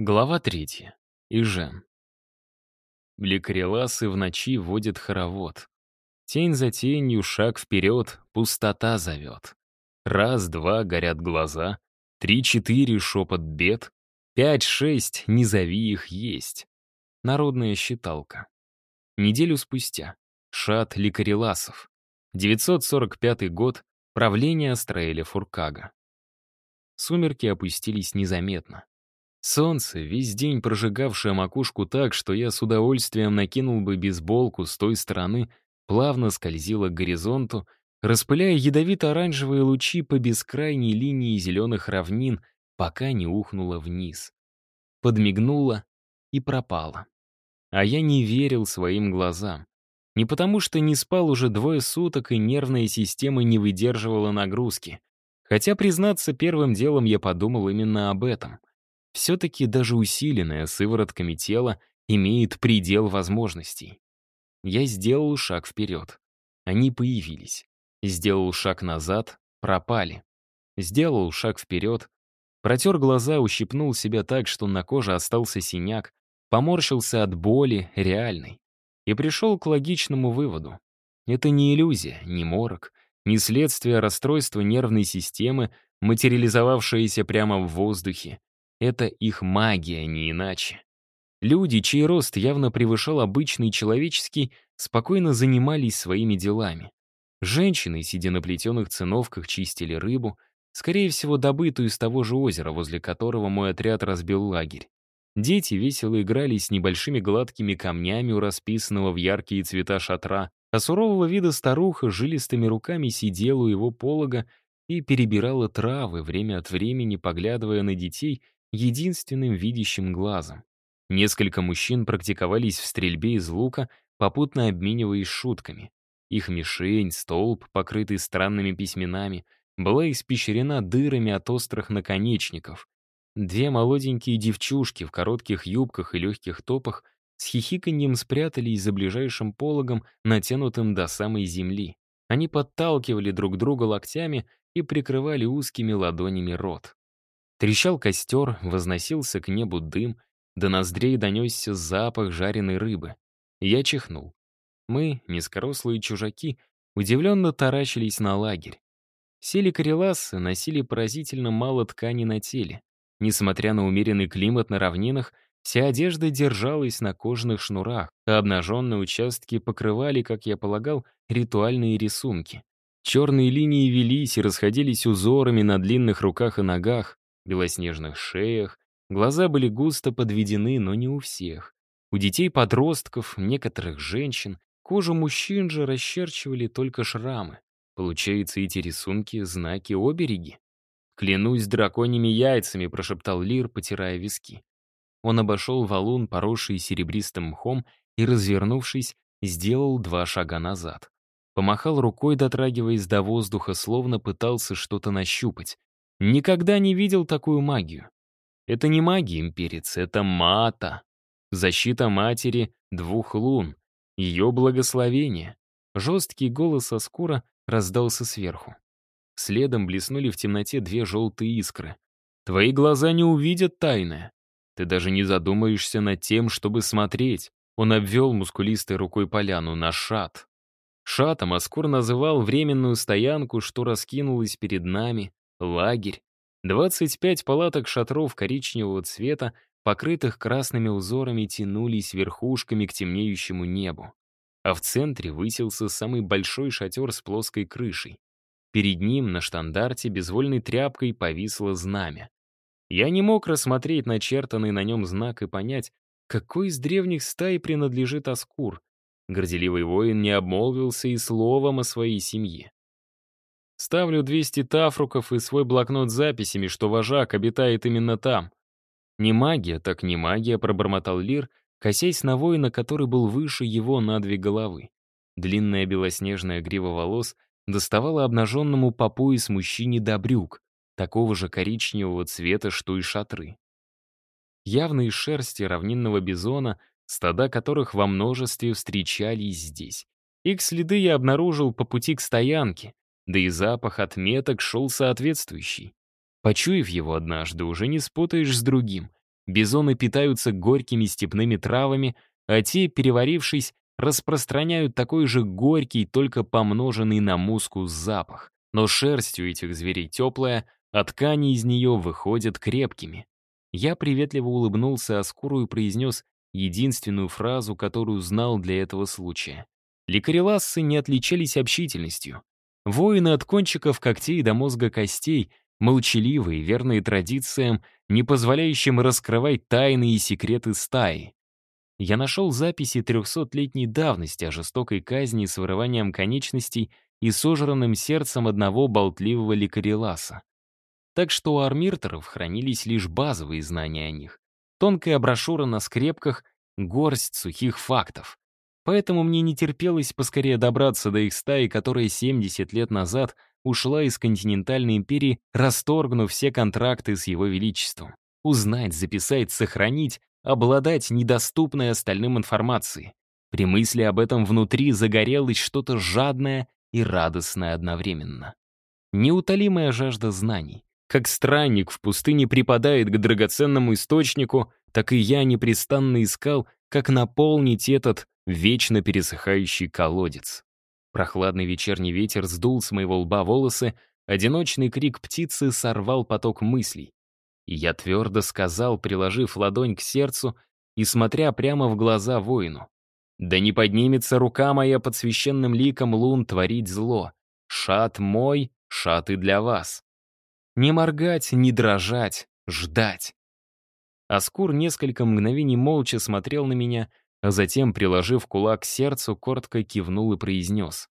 Глава третья. Ижен. Лекареласы в ночи водят хоровод. Тень за тенью, шаг вперед, пустота зовет. Раз-два горят глаза, три-четыре шепот бед, пять-шесть не зови их есть. Народная считалка. Неделю спустя. Шат Лекареласов. 945 год. Правление Астраэля Фуркага. Сумерки опустились незаметно. Солнце, весь день прожигавшее макушку так, что я с удовольствием накинул бы бейсболку с той стороны, плавно скользило к горизонту, распыляя ядовито-оранжевые лучи по бескрайней линии зеленых равнин, пока не ухнуло вниз. Подмигнуло и пропало. А я не верил своим глазам. Не потому, что не спал уже двое суток, и нервная система не выдерживала нагрузки. Хотя, признаться, первым делом я подумал именно об этом. Все-таки даже усиленное сыворотками тело имеет предел возможностей. Я сделал шаг вперед. Они появились. Сделал шаг назад, пропали. Сделал шаг вперед, протер глаза, ущипнул себя так, что на коже остался синяк, поморщился от боли, реальной. И пришел к логичному выводу. Это не иллюзия, не морок, не следствие расстройства нервной системы, материализовавшееся прямо в воздухе, это их магия, не иначе. Люди, чей рост явно превышал обычный человеческий, спокойно занимались своими делами. Женщины, сидя на плетеных циновках, чистили рыбу, скорее всего, добытую из того же озера, возле которого мой отряд разбил лагерь. Дети весело играли с небольшими гладкими камнями у расписанного в яркие цвета шатра, а сурового вида старуха жилистыми руками сидела у его полога и перебирала травы, время от времени поглядывая на детей — единственным видящим глазом. Несколько мужчин практиковались в стрельбе из лука, попутно обмениваясь шутками. Их мишень, столб, покрытый странными письменами, была испещрена дырами от острых наконечников. Две молоденькие девчушки в коротких юбках и легких топах с хихиканьем спрятались за ближайшим пологом, натянутым до самой земли. Они подталкивали друг друга локтями и прикрывали узкими ладонями рот. Трещал костер, возносился к небу дым, до ноздрей донесся запах жареной рыбы. Я чихнул. Мы, низкорослые чужаки, удивленно таращились на лагерь. Сели кореласы носили поразительно мало ткани на теле. Несмотря на умеренный климат на равнинах, вся одежда держалась на кожаных шнурах, а обнаженные участки покрывали, как я полагал, ритуальные рисунки. Черные линии велись и расходились узорами на длинных руках и ногах, белоснежных шеях, глаза были густо подведены, но не у всех. У детей-подростков, некоторых женщин, кожу мужчин же расчерчивали только шрамы. Получается, эти рисунки — знаки обереги. «Клянусь драконьими яйцами», — прошептал Лир, потирая виски. Он обошел валун, поросший серебристым мхом, и, развернувшись, сделал два шага назад. Помахал рукой, дотрагиваясь до воздуха, словно пытался что-то нащупать. Никогда не видел такую магию. Это не магия, имперец, это мата. Защита матери двух лун. Ее благословение. Жесткий голос Аскура раздался сверху. Следом блеснули в темноте две желтые искры. Твои глаза не увидят тайное. Ты даже не задумаешься над тем, чтобы смотреть. Он обвел мускулистой рукой поляну на шат. Шатом Аскур называл временную стоянку, что раскинулась перед нами, Лагерь. 25 палаток шатров коричневого цвета, покрытых красными узорами, тянулись верхушками к темнеющему небу. А в центре высился самый большой шатер с плоской крышей. Перед ним на штандарте безвольной тряпкой повисло знамя. Я не мог рассмотреть начертанный на нем знак и понять, какой из древних стай принадлежит Аскур. Горделивый воин не обмолвился и словом о своей семье. Ставлю 200 тафруков и свой блокнот с записями, что вожак обитает именно там. «Не магия, так не магия», — пробормотал Лир, косясь на воина, который был выше его на две головы. Длинная белоснежная грива волос доставала обнаженному по пояс мужчине до брюк, такого же коричневого цвета, что и шатры. Явные шерсти равнинного бизона, стада которых во множестве встречались здесь. Их следы я обнаружил по пути к стоянке, да и запах отметок шел соответствующий. Почуяв его однажды, уже не спутаешь с другим. Бизоны питаются горькими степными травами, а те, переварившись, распространяют такой же горький, только помноженный на мускус запах. Но шерсть у этих зверей теплая, а ткани из нее выходят крепкими. Я приветливо улыбнулся Аскуру и произнес единственную фразу, которую знал для этого случая. Ликарелассы не отличались общительностью. Воины от кончиков когтей до мозга костей, молчаливые, верные традициям, не позволяющим раскрывать тайны и секреты стаи. Я нашел записи 300-летней давности о жестокой казни с вырыванием конечностей и сожранным сердцем одного болтливого ликареласа. Так что у армиртеров хранились лишь базовые знания о них. Тонкая брошюра на скрепках, горсть сухих фактов. Поэтому мне не терпелось поскорее добраться до их стаи, которая 70 лет назад ушла из континентальной империи, расторгнув все контракты с его величеством. Узнать, записать, сохранить, обладать недоступной остальным информацией. При мысли об этом внутри загорелось что-то жадное и радостное одновременно. Неутолимая жажда знаний. Как странник в пустыне припадает к драгоценному источнику, так и я непрестанно искал как наполнить этот вечно пересыхающий колодец. Прохладный вечерний ветер сдул с моего лба волосы, одиночный крик птицы сорвал поток мыслей. И я твердо сказал, приложив ладонь к сердцу и смотря прямо в глаза воину. «Да не поднимется рука моя под священным ликом лун творить зло. Шат мой, шат и для вас. Не моргать, не дрожать, ждать. Аскур несколько мгновений молча смотрел на меня, а затем, приложив кулак к сердцу, коротко кивнул и произнес.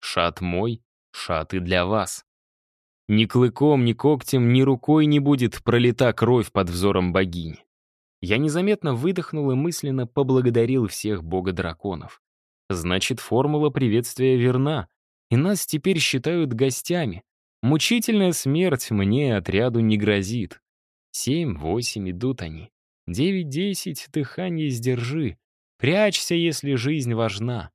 «Шат мой, шат и для вас». Ни клыком, ни когтем, ни рукой не будет пролита кровь под взором богини. Я незаметно выдохнул и мысленно поблагодарил всех бога драконов. Значит, формула приветствия верна, и нас теперь считают гостями. Мучительная смерть мне отряду не грозит. Семь, восемь идут они. Девять-десять дыхание сдержи. Прячься, если жизнь важна.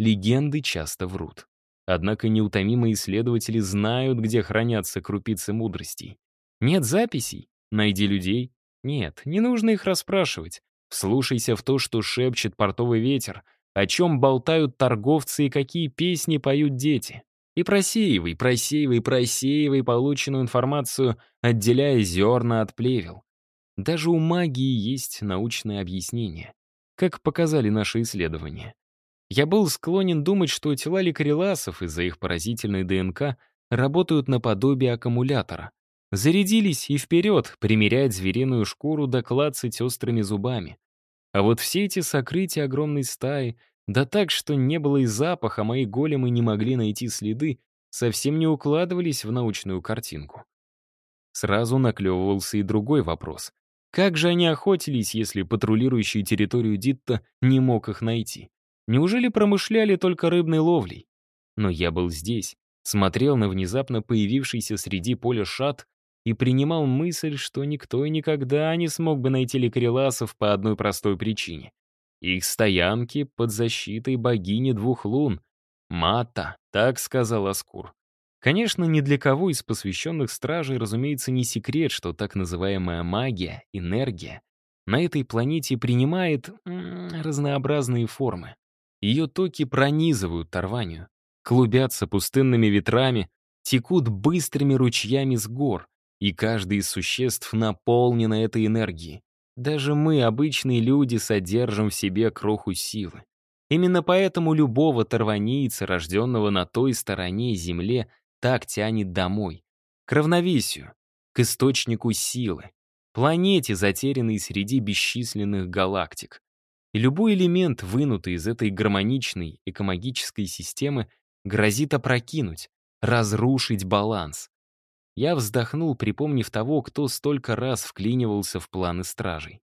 Легенды часто врут. Однако неутомимые исследователи знают, где хранятся крупицы мудростей. Нет записей? Найди людей. Нет, не нужно их расспрашивать. Вслушайся в то, что шепчет портовый ветер, о чем болтают торговцы и какие песни поют дети. И просеивай, просеивай, просеивай полученную информацию, отделяя зерна от плевел. Даже у магии есть научное объяснение, как показали наши исследования. Я был склонен думать, что тела ликреласов из-за их поразительной ДНК работают наподобие аккумулятора. Зарядились и вперед, примеряет звериную шкуру до клацать острыми зубами. А вот все эти сокрытия огромной стаи — да так, что не было и запаха, мои големы не могли найти следы, совсем не укладывались в научную картинку. Сразу наклевывался и другой вопрос. Как же они охотились, если патрулирующий территорию Дитта не мог их найти? Неужели промышляли только рыбной ловлей? Но я был здесь, смотрел на внезапно появившийся среди поля шат и принимал мысль, что никто и никогда не смог бы найти ликреласов по одной простой причине. Их стоянки под защитой богини двух лун. Мата, так сказал Аскур. Конечно, ни для кого из посвященных стражей, разумеется, не секрет, что так называемая магия, энергия, на этой планете принимает разнообразные формы. Ее токи пронизывают Тарванию, клубятся пустынными ветрами, текут быстрыми ручьями с гор, и каждое из существ наполнено этой энергией. Даже мы, обычные люди, содержим в себе кроху силы. Именно поэтому любого торванийца, рожденного на той стороне земле, так тянет домой. К равновесию, к источнику силы, планете, затерянной среди бесчисленных галактик. И любой элемент, вынутый из этой гармоничной экомагической системы, грозит опрокинуть, разрушить баланс. Я вздохнул, припомнив того, кто столько раз вклинивался в планы стражей.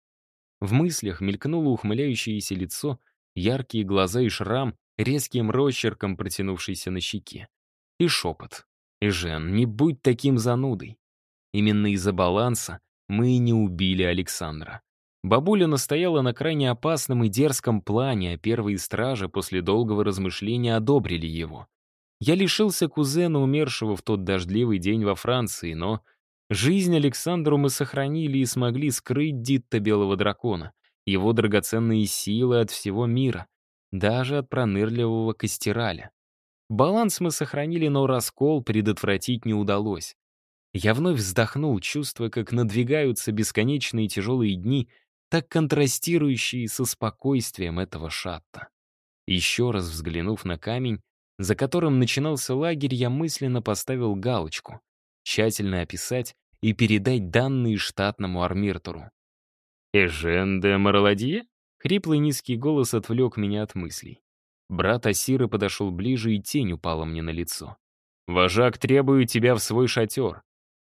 В мыслях мелькнуло ухмыляющееся лицо, яркие глаза и шрам, резким росчерком протянувшийся на щеке. И шепот. И Жен, не будь таким занудой. Именно из-за баланса мы и не убили Александра. Бабуля настояла на крайне опасном и дерзком плане, а первые стражи после долгого размышления одобрили его. Я лишился кузена, умершего в тот дождливый день во Франции, но жизнь Александру мы сохранили и смогли скрыть Дитта Белого Дракона, его драгоценные силы от всего мира, даже от пронырливого Костераля. Баланс мы сохранили, но раскол предотвратить не удалось. Я вновь вздохнул, чувствуя, как надвигаются бесконечные тяжелые дни, так контрастирующие со спокойствием этого шатта. Еще раз взглянув на камень, за которым начинался лагерь, я мысленно поставил галочку «Тщательно описать и передать данные штатному армиртору». «Эжен де Марладье?» — хриплый низкий голос отвлек меня от мыслей. Брат Асиры подошел ближе, и тень упала мне на лицо. «Вожак требует тебя в свой шатер».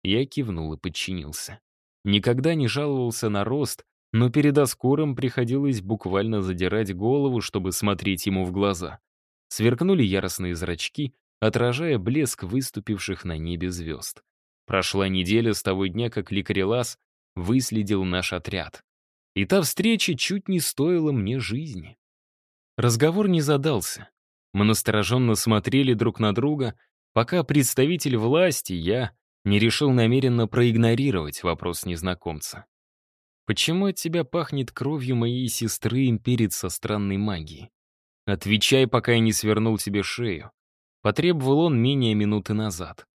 Я кивнул и подчинился. Никогда не жаловался на рост, но перед аскором приходилось буквально задирать голову, чтобы смотреть ему в глаза. Сверкнули яростные зрачки, отражая блеск выступивших на небе звезд. Прошла неделя с того дня, как Ликарелас выследил наш отряд. И та встреча чуть не стоила мне жизни. Разговор не задался. Мы настороженно смотрели друг на друга, пока представитель власти, я, не решил намеренно проигнорировать вопрос незнакомца. «Почему от тебя пахнет кровью моей сестры имперец со странной магией?» Отвечай, пока я не свернул тебе шею. Потребовал он менее минуты назад.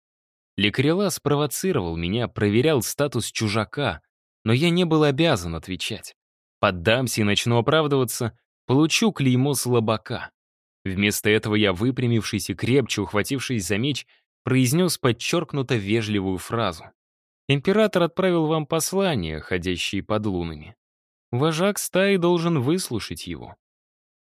Лекрела спровоцировал меня, проверял статус чужака, но я не был обязан отвечать. Поддамся и начну оправдываться, получу клеймо слабака. Вместо этого я, выпрямившись и крепче ухватившись за меч, произнес подчеркнуто вежливую фразу. «Император отправил вам послание, ходящие под лунами. Вожак стаи должен выслушать его.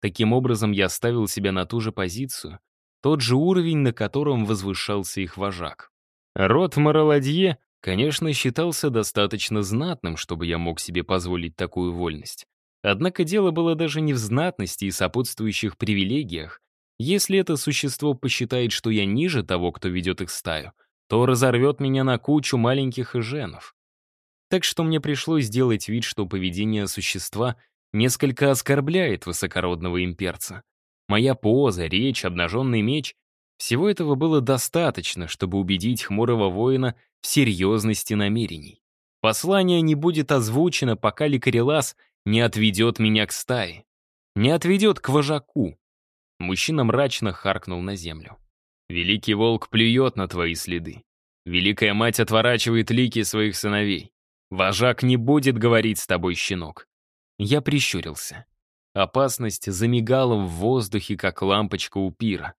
Таким образом, я ставил себя на ту же позицию, тот же уровень, на котором возвышался их вожак. Род Мараладье, конечно, считался достаточно знатным, чтобы я мог себе позволить такую вольность. Однако дело было даже не в знатности и сопутствующих привилегиях. Если это существо посчитает, что я ниже того, кто ведет их стаю, то разорвет меня на кучу маленьких и женов. Так что мне пришлось сделать вид, что поведение существа несколько оскорбляет высокородного имперца. Моя поза, речь, обнаженный меч — всего этого было достаточно, чтобы убедить хмурого воина в серьезности намерений. Послание не будет озвучено, пока Ликарелас не отведет меня к стае. Не отведет к вожаку. Мужчина мрачно харкнул на землю. Великий волк плюет на твои следы. Великая мать отворачивает лики своих сыновей. Вожак не будет говорить с тобой, щенок. Я прищурился. Опасность замигала в воздухе, как лампочка у пира.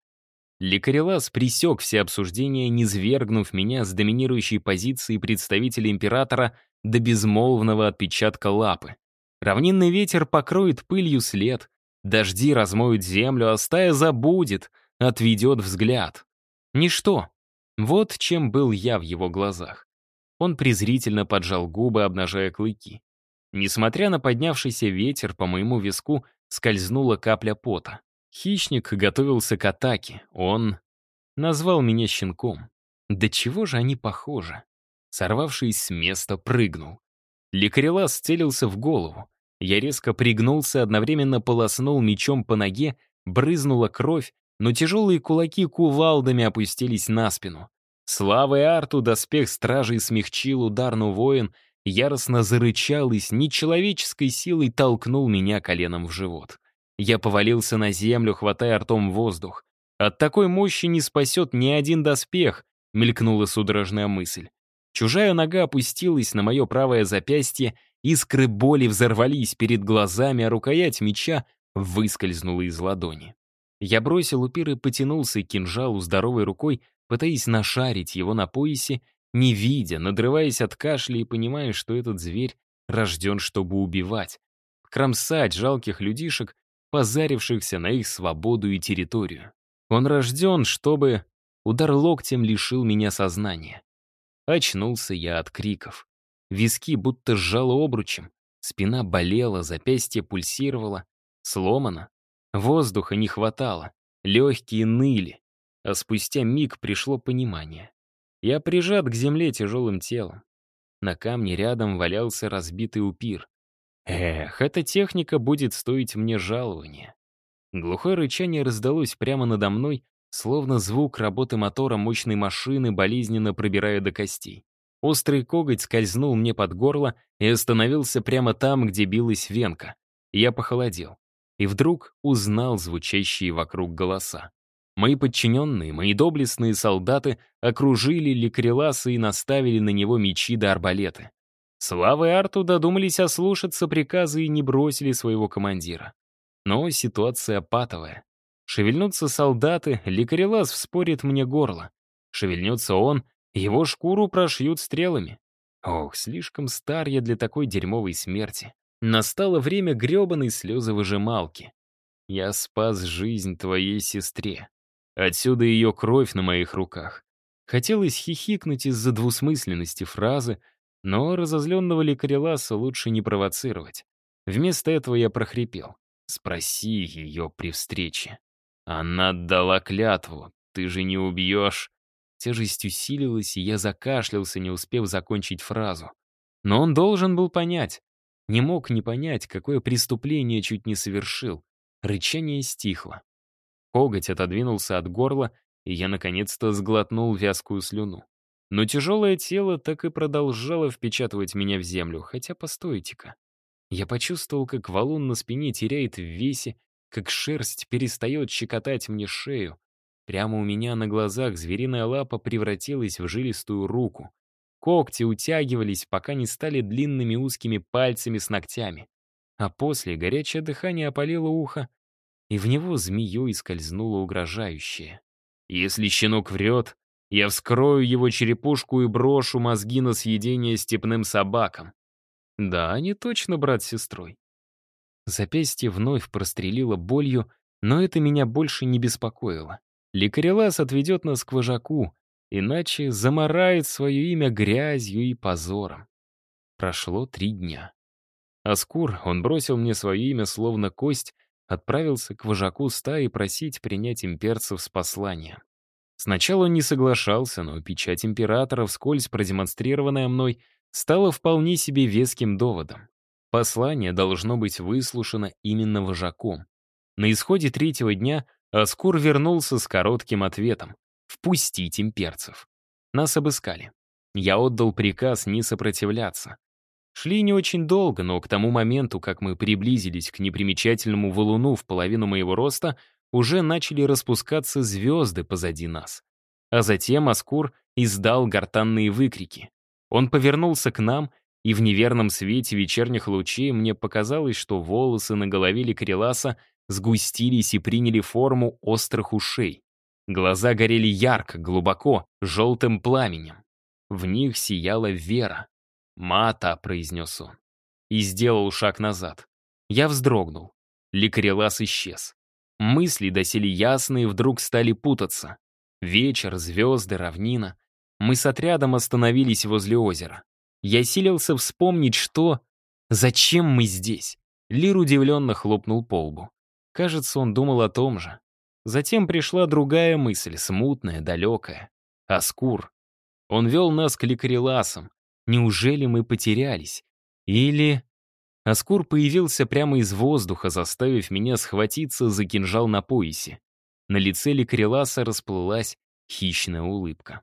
Ликарелас пресек все обсуждения, низвергнув меня с доминирующей позиции представителя императора до безмолвного отпечатка лапы. Равнинный ветер покроет пылью след, дожди размоют землю, а стая забудет, отведет взгляд. Ничто. Вот чем был я в его глазах. Он презрительно поджал губы, обнажая клыки. Несмотря на поднявшийся ветер, по моему виску скользнула капля пота. Хищник готовился к атаке. Он назвал меня щенком. Да чего же они похожи? Сорвавшись с места, прыгнул. Лекарела целился в голову. Я резко пригнулся, одновременно полоснул мечом по ноге, брызнула кровь, но тяжелые кулаки кувалдами опустились на спину. Славой арту доспех стражей смягчил удар, но воин — яростно зарычал и с нечеловеческой силой толкнул меня коленом в живот. Я повалился на землю, хватая ртом воздух. От такой мощи не спасет ни один доспех, мелькнула судорожная мысль. Чужая нога опустилась на мое правое запястье, искры боли взорвались перед глазами, а рукоять меча выскользнула из ладони. Я бросил упир и потянулся к кинжалу здоровой рукой, пытаясь нашарить его на поясе не видя, надрываясь от кашля и понимая, что этот зверь рожден, чтобы убивать, кромсать жалких людишек, позарившихся на их свободу и территорию. Он рожден, чтобы... Удар локтем лишил меня сознания. Очнулся я от криков. Виски будто сжало обручем, спина болела, запястье пульсировало, сломано. Воздуха не хватало, легкие ныли. А спустя миг пришло понимание. Я прижат к земле тяжелым телом. На камне рядом валялся разбитый упир. Эх, эта техника будет стоить мне жалования. Глухое рычание раздалось прямо надо мной, словно звук работы мотора мощной машины, болезненно пробирая до костей. Острый коготь скользнул мне под горло и остановился прямо там, где билась венка. Я похолодел. И вдруг узнал звучащие вокруг голоса. Мои подчиненные, мои доблестные солдаты окружили Ликреласа и наставили на него мечи да арбалеты. Славы Арту додумались ослушаться приказы и не бросили своего командира. Но ситуация патовая. Шевельнутся солдаты, Ликрелас вспорит мне горло. Шевельнется он, его шкуру прошьют стрелами. Ох, слишком стар я для такой дерьмовой смерти. Настало время грёбаной слезовыжималки. Я спас жизнь твоей сестре. Отсюда ее кровь на моих руках. Хотелось хихикнуть из-за двусмысленности фразы, но разозленного ликареласа лучше не провоцировать. Вместо этого я прохрипел. «Спроси ее при встрече». «Она дала клятву. Ты же не убьешь». Тяжесть усилилась, и я закашлялся, не успев закончить фразу. Но он должен был понять. Не мог не понять, какое преступление чуть не совершил. Рычание стихло. Коготь отодвинулся от горла, и я наконец-то сглотнул вязкую слюну. Но тяжелое тело так и продолжало впечатывать меня в землю, хотя постойте-ка. Я почувствовал, как валун на спине теряет в весе, как шерсть перестает щекотать мне шею. Прямо у меня на глазах звериная лапа превратилась в жилистую руку. Когти утягивались, пока не стали длинными узкими пальцами с ногтями. А после горячее дыхание опалило ухо, и в него змеей скользнуло угрожающее. «Если щенок врет, я вскрою его черепушку и брошу мозги на съедение степным собакам». Да, они точно брат с сестрой. Запястье вновь прострелило болью, но это меня больше не беспокоило. Ликарелас отведет нас к вожаку, иначе замарает свое имя грязью и позором. Прошло три дня. Аскур, он бросил мне свое имя словно кость, отправился к вожаку стаи просить принять имперцев с посланием. Сначала он не соглашался, но печать императора, вскользь продемонстрированная мной, стала вполне себе веским доводом. Послание должно быть выслушано именно вожаком. На исходе третьего дня Аскур вернулся с коротким ответом «Впустить имперцев». Нас обыскали. Я отдал приказ не сопротивляться. Шли не очень долго, но к тому моменту, как мы приблизились к непримечательному валуну в половину моего роста, уже начали распускаться звезды позади нас. А затем Аскур издал гортанные выкрики. Он повернулся к нам, и в неверном свете вечерних лучей мне показалось, что волосы на голове Ликреласа сгустились и приняли форму острых ушей. Глаза горели ярко, глубоко, желтым пламенем. В них сияла вера. «Мата», — произнес он. И сделал шаг назад. Я вздрогнул. Ликрелас исчез. Мысли, доселе ясные, вдруг стали путаться. Вечер, звезды, равнина. Мы с отрядом остановились возле озера. Я силился вспомнить, что... Зачем мы здесь? Лир удивленно хлопнул по лбу. Кажется, он думал о том же. Затем пришла другая мысль, смутная, далекая. Аскур. Он вел нас к Ликреласам, Неужели мы потерялись? Или... Аскур появился прямо из воздуха, заставив меня схватиться за кинжал на поясе. На лице Ликреласа расплылась хищная улыбка.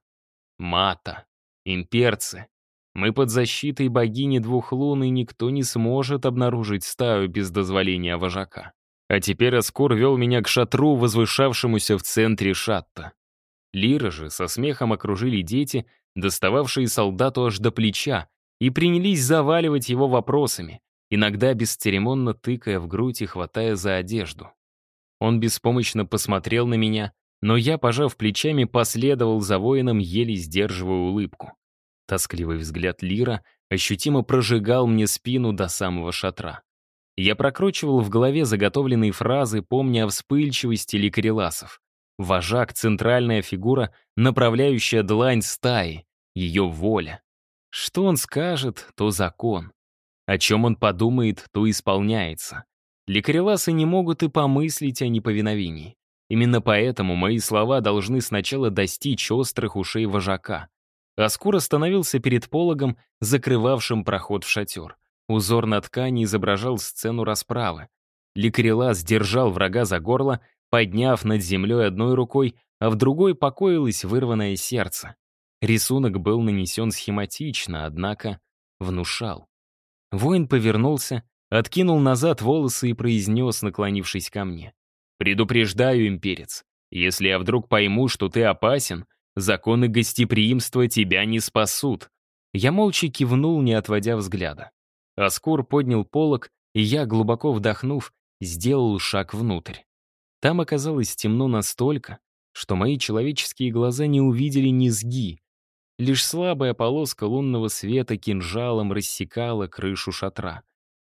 «Мата! Имперцы! Мы под защитой богини двух лун, и никто не сможет обнаружить стаю без дозволения вожака. А теперь Аскур вел меня к шатру, возвышавшемуся в центре шатта. Лира же со смехом окружили дети, достававшие солдату аж до плеча, и принялись заваливать его вопросами, иногда бесцеремонно тыкая в грудь и хватая за одежду. Он беспомощно посмотрел на меня, но я, пожав плечами, последовал за воином, еле сдерживая улыбку. Тоскливый взгляд Лира ощутимо прожигал мне спину до самого шатра. Я прокручивал в голове заготовленные фразы, помня о вспыльчивости Ликреласов. Вожак — центральная фигура, направляющая длань стаи ее воля. Что он скажет, то закон. О чем он подумает, то исполняется. Лекареласы не могут и помыслить о неповиновении. Именно поэтому мои слова должны сначала достичь острых ушей вожака. Аскур остановился перед пологом, закрывавшим проход в шатер. Узор на ткани изображал сцену расправы. Ликрелас держал врага за горло, подняв над землей одной рукой, а в другой покоилось вырванное сердце. Рисунок был нанесен схематично, однако внушал. Воин повернулся, откинул назад волосы и произнес, наклонившись ко мне. «Предупреждаю, имперец, если я вдруг пойму, что ты опасен, законы гостеприимства тебя не спасут». Я молча кивнул, не отводя взгляда. Аскур поднял полог, и я, глубоко вдохнув, сделал шаг внутрь. Там оказалось темно настолько, что мои человеческие глаза не увидели низги, Лишь слабая полоска лунного света кинжалом рассекала крышу шатра.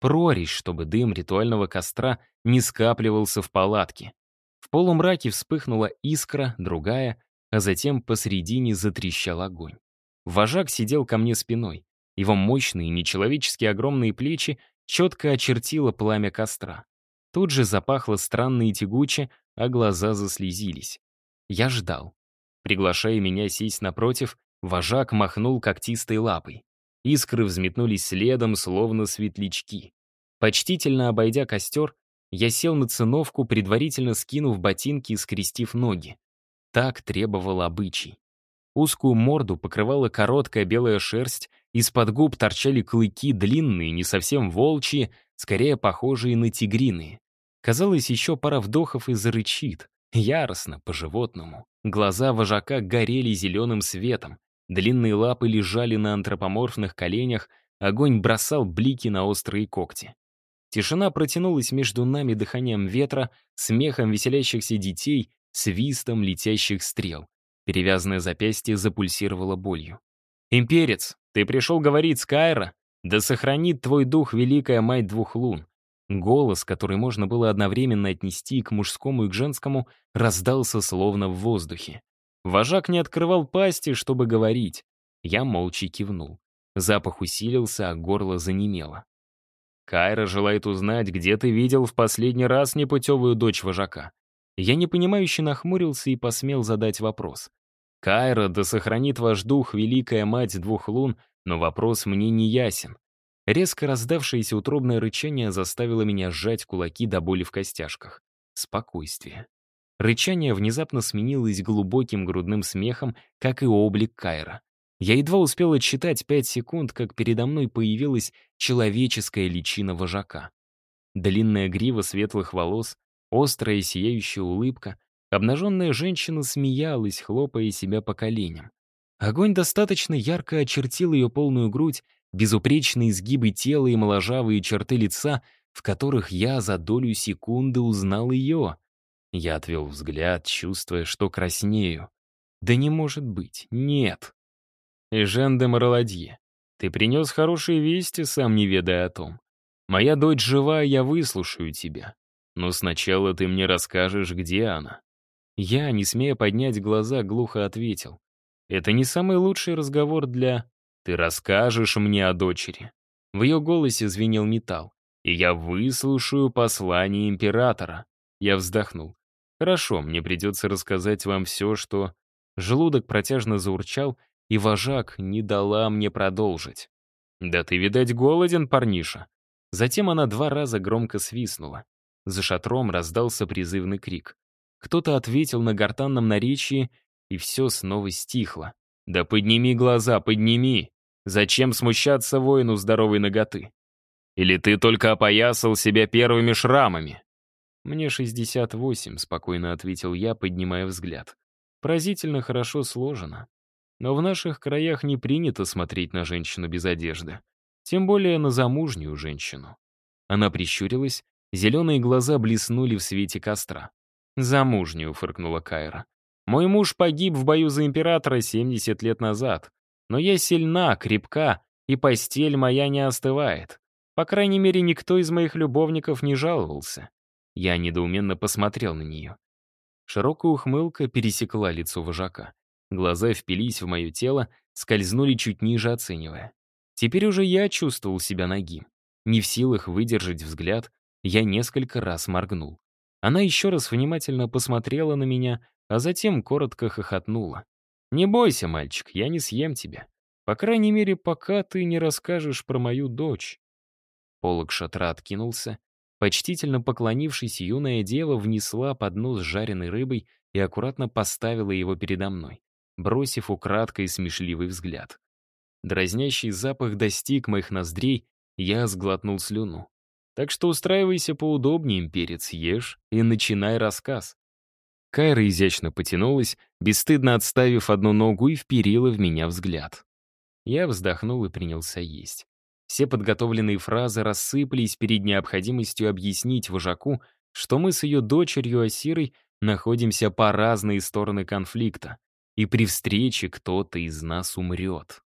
Прорезь, чтобы дым ритуального костра не скапливался в палатке. В полумраке вспыхнула искра, другая, а затем посредине затрещал огонь. Вожак сидел ко мне спиной. Его мощные, нечеловечески огромные плечи четко очертило пламя костра. Тут же запахло странно и тягуче, а глаза заслезились. Я ждал. Приглашая меня сесть напротив, Вожак махнул когтистой лапой. Искры взметнулись следом, словно светлячки. Почтительно обойдя костер, я сел на циновку, предварительно скинув ботинки и скрестив ноги. Так требовал обычай. Узкую морду покрывала короткая белая шерсть, из-под губ торчали клыки длинные, не совсем волчьи, скорее похожие на тигриные. Казалось, еще пара вдохов и зарычит, яростно, по-животному. Глаза вожака горели зеленым светом. Длинные лапы лежали на антропоморфных коленях, огонь бросал блики на острые когти. Тишина протянулась между нами дыханием ветра, смехом веселящихся детей, свистом летящих стрел. Перевязанное запястье запульсировало болью. «Имперец, ты пришел говорить с Кайра? Да сохранит твой дух великая мать двух лун!» Голос, который можно было одновременно отнести к мужскому и к женскому, раздался словно в воздухе. Вожак не открывал пасти, чтобы говорить. Я молча кивнул. Запах усилился, а горло занемело. «Кайра желает узнать, где ты видел в последний раз непутевую дочь вожака». Я непонимающе нахмурился и посмел задать вопрос. «Кайра, да сохранит ваш дух, великая мать двух лун, но вопрос мне не ясен». Резко раздавшееся утробное рычание заставило меня сжать кулаки до боли в костяшках. Спокойствие. Рычание внезапно сменилось глубоким грудным смехом, как и облик Кайра. Я едва успел отсчитать пять секунд, как передо мной появилась человеческая личина вожака. Длинная грива светлых волос, острая сияющая улыбка, обнаженная женщина смеялась, хлопая себя по коленям. Огонь достаточно ярко очертил ее полную грудь, безупречные изгибы тела и моложавые черты лица, в которых я за долю секунды узнал ее — я отвел взгляд, чувствуя, что краснею. «Да не может быть, нет!» И де Моролодье, ты принес хорошие вести, сам не ведая о том. Моя дочь жива, я выслушаю тебя. Но сначала ты мне расскажешь, где она». Я, не смея поднять глаза, глухо ответил. «Это не самый лучший разговор для... Ты расскажешь мне о дочери». В ее голосе звенел металл. «И я выслушаю послание императора». Я вздохнул. Хорошо, мне придется рассказать вам все, что... Желудок протяжно заурчал, и вожак не дала мне продолжить. «Да ты, видать, голоден, парниша!» Затем она два раза громко свистнула. За шатром раздался призывный крик. Кто-то ответил на гортанном наречии, и все снова стихло. «Да подними глаза, подними! Зачем смущаться воину здоровой ноготы? Или ты только опоясал себя первыми шрамами?» «Мне 68», — спокойно ответил я, поднимая взгляд. «Поразительно хорошо сложено. Но в наших краях не принято смотреть на женщину без одежды. Тем более на замужнюю женщину». Она прищурилась, зеленые глаза блеснули в свете костра. «Замужнюю», — фыркнула Кайра. «Мой муж погиб в бою за императора 70 лет назад. Но я сильна, крепка, и постель моя не остывает. По крайней мере, никто из моих любовников не жаловался. Я недоуменно посмотрел на нее. Широкая ухмылка пересекла лицо вожака. Глаза впились в мое тело, скользнули чуть ниже, оценивая. Теперь уже я чувствовал себя ноги. Не в силах выдержать взгляд, я несколько раз моргнул. Она еще раз внимательно посмотрела на меня, а затем коротко хохотнула. «Не бойся, мальчик, я не съем тебя. По крайней мере, пока ты не расскажешь про мою дочь». Полок шатра откинулся, Почтительно поклонившись, юная дева внесла под нос жареной рыбой и аккуратно поставила его передо мной, бросив украдкой смешливый взгляд. Дразнящий запах достиг моих ноздрей, я сглотнул слюну. Так что устраивайся поудобнее, перец ешь и начинай рассказ. Кайра изящно потянулась, бесстыдно отставив одну ногу и вперила в меня взгляд. Я вздохнул и принялся есть. Все подготовленные фразы рассыпались перед необходимостью объяснить вожаку, что мы с ее дочерью Асирой находимся по разные стороны конфликта, и при встрече кто-то из нас умрет.